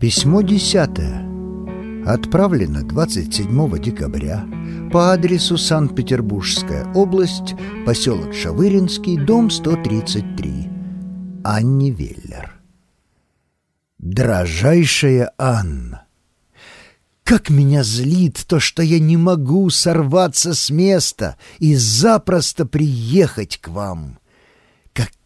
Письмо десятое. Отправлено 27 декабря по адресу Санкт-Петербургская область, поселок Шавыринский, дом 133. Анни Веллер. Дрожайшая Анна! Как меня злит то, что я не могу сорваться с места и запросто приехать к вам.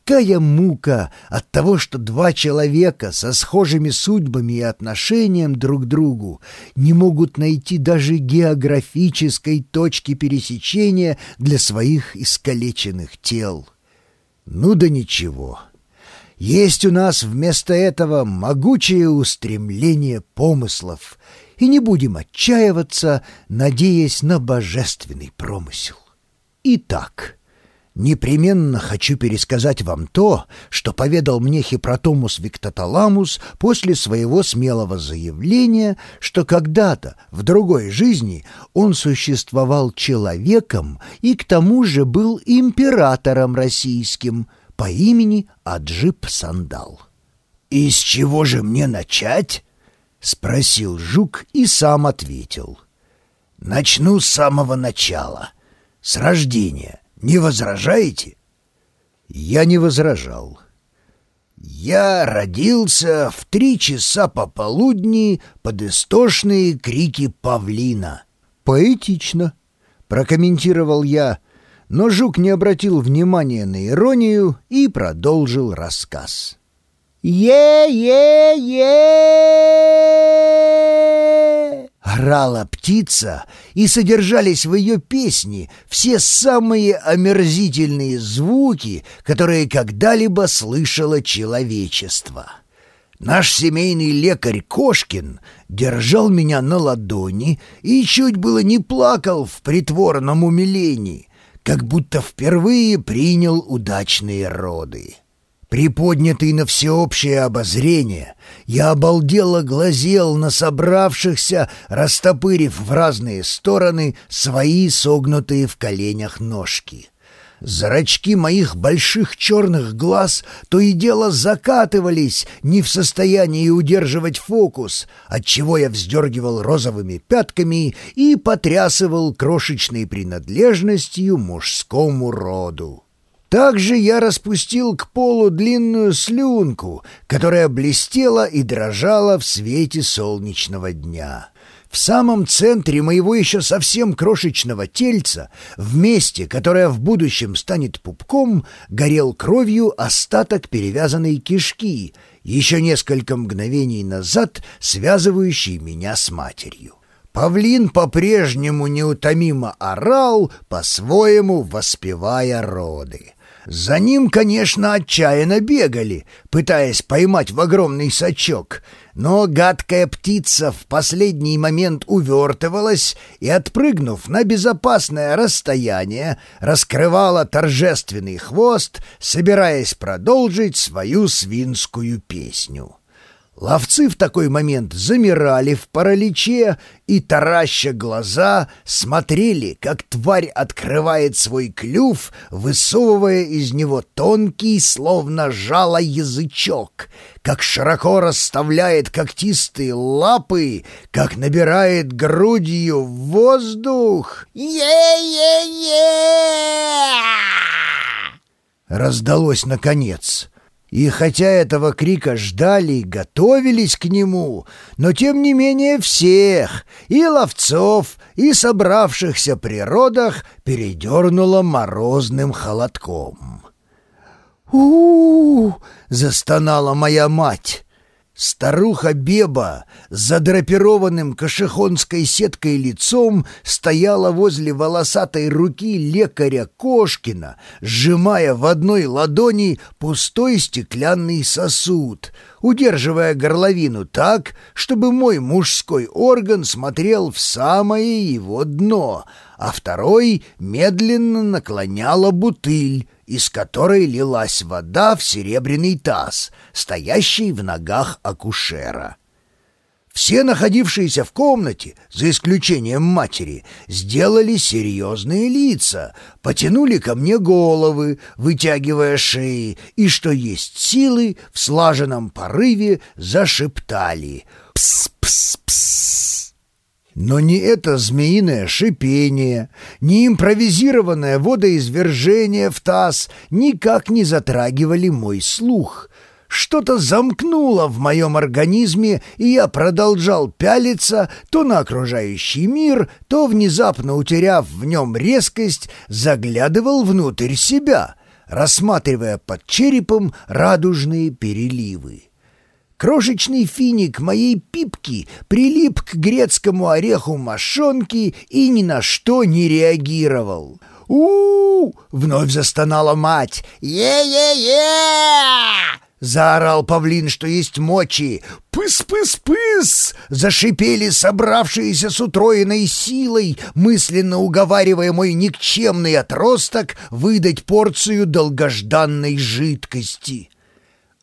Какая мука от того, что два человека со схожими судьбами и отношением друг к другу не могут найти даже географической точки пересечения для своих искалеченных тел. Ну да ничего. Есть у нас вместо этого могучее устремление помыслов, и не будем отчаиваться, надеясь на божественный промысел. Итак... Непременно хочу пересказать вам то, что поведал мне Хипротомус Виктоталамус после своего смелого заявления, что когда-то, в другой жизни, он существовал человеком и к тому же был императором российским по имени Аджип Сандал. «Из чего же мне начать?» — спросил Жук и сам ответил. «Начну с самого начала, с рождения». Не возражаете?» Я не возражал. Я родился в три часа пополудни под истошные крики павлина. «Поэтично», — прокомментировал я, но Жук не обратил внимания на иронию и продолжил рассказ. «Е-е-е!» Орала птица, и содержались в ее песне все самые омерзительные звуки, которые когда-либо слышало человечество. Наш семейный лекарь Кошкин держал меня на ладони и чуть было не плакал в притворном умилении, как будто впервые принял удачные роды. Приподнятый на всеобщее обозрение, я обалдело глазел на собравшихся, растопырив в разные стороны свои согнутые в коленях ножки. Зрачки моих больших черных глаз то и дело закатывались, не в состоянии удерживать фокус, отчего я вздергивал розовыми пятками и потрясывал крошечной принадлежностью мужскому роду. Также я распустил к полу длинную слюнку, которая блестела и дрожала в свете солнечного дня. В самом центре моего еще совсем крошечного тельца, в месте, которое в будущем станет пупком, горел кровью остаток перевязанной кишки, еще несколько мгновений назад связывающий меня с матерью. Павлин по-прежнему неутомимо орал, по-своему воспевая роды. За ним, конечно, отчаянно бегали, пытаясь поймать в огромный сачок, но гадкая птица в последний момент увертывалась и, отпрыгнув на безопасное расстояние, раскрывала торжественный хвост, собираясь продолжить свою свинскую песню. Ловцы в такой момент замирали в параличе и, тараща глаза, смотрели, как тварь открывает свой клюв, высовывая из него тонкий, словно жало язычок, как широко расставляет когтистые лапы, как набирает грудью воздух. «Е-е-е!» Раздалось наконец — и хотя этого крика ждали и готовились к нему, но тем не менее всех, и ловцов, и собравшихся при родах, передернуло морозным холодком. у, застонала моя мать. Старуха Беба задрапированным кашехонской сеткой лицом стояла возле волосатой руки лекаря Кошкина, сжимая в одной ладони пустой стеклянный сосуд, удерживая горловину так, чтобы мой мужской орган смотрел в самое его дно, а второй медленно наклоняла бутыль, из которой лилась вода в серебряный таз, стоящий в ногах акушера. Все находившиеся в комнате, за исключением матери, сделали серьезные лица, потянули ко мне головы, вытягивая шеи, и, что есть силы, в слаженном порыве зашептали Пс-пс-пс. Но ни это змеиное шипение, ни импровизированное водоизвержение в таз никак не затрагивали мой слух. Что-то замкнуло в моем организме, и я продолжал пялиться то на окружающий мир, то, внезапно утеряв в нем резкость, заглядывал внутрь себя, рассматривая под черепом радужные переливы. Крошечный финик моей пипки прилип к грецкому ореху мошонки и ни на что не реагировал. у, -у, -у вновь застонала мать. «Е-е-е!» Заорал павлин, что есть мочи. «Пыс-пыс-пыс!» Зашипели собравшиеся с утроенной силой, мысленно уговаривая мой никчемный отросток выдать порцию долгожданной жидкости.